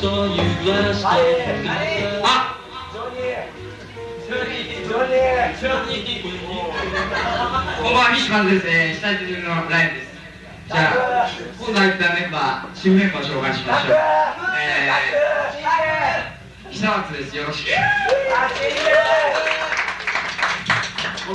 あこんばんは、ミシマンです。えー、下地のラインです。じゃあ、今度入ったメンバー、新メンバー紹介しましょう。えー、久松です。よろしく。オ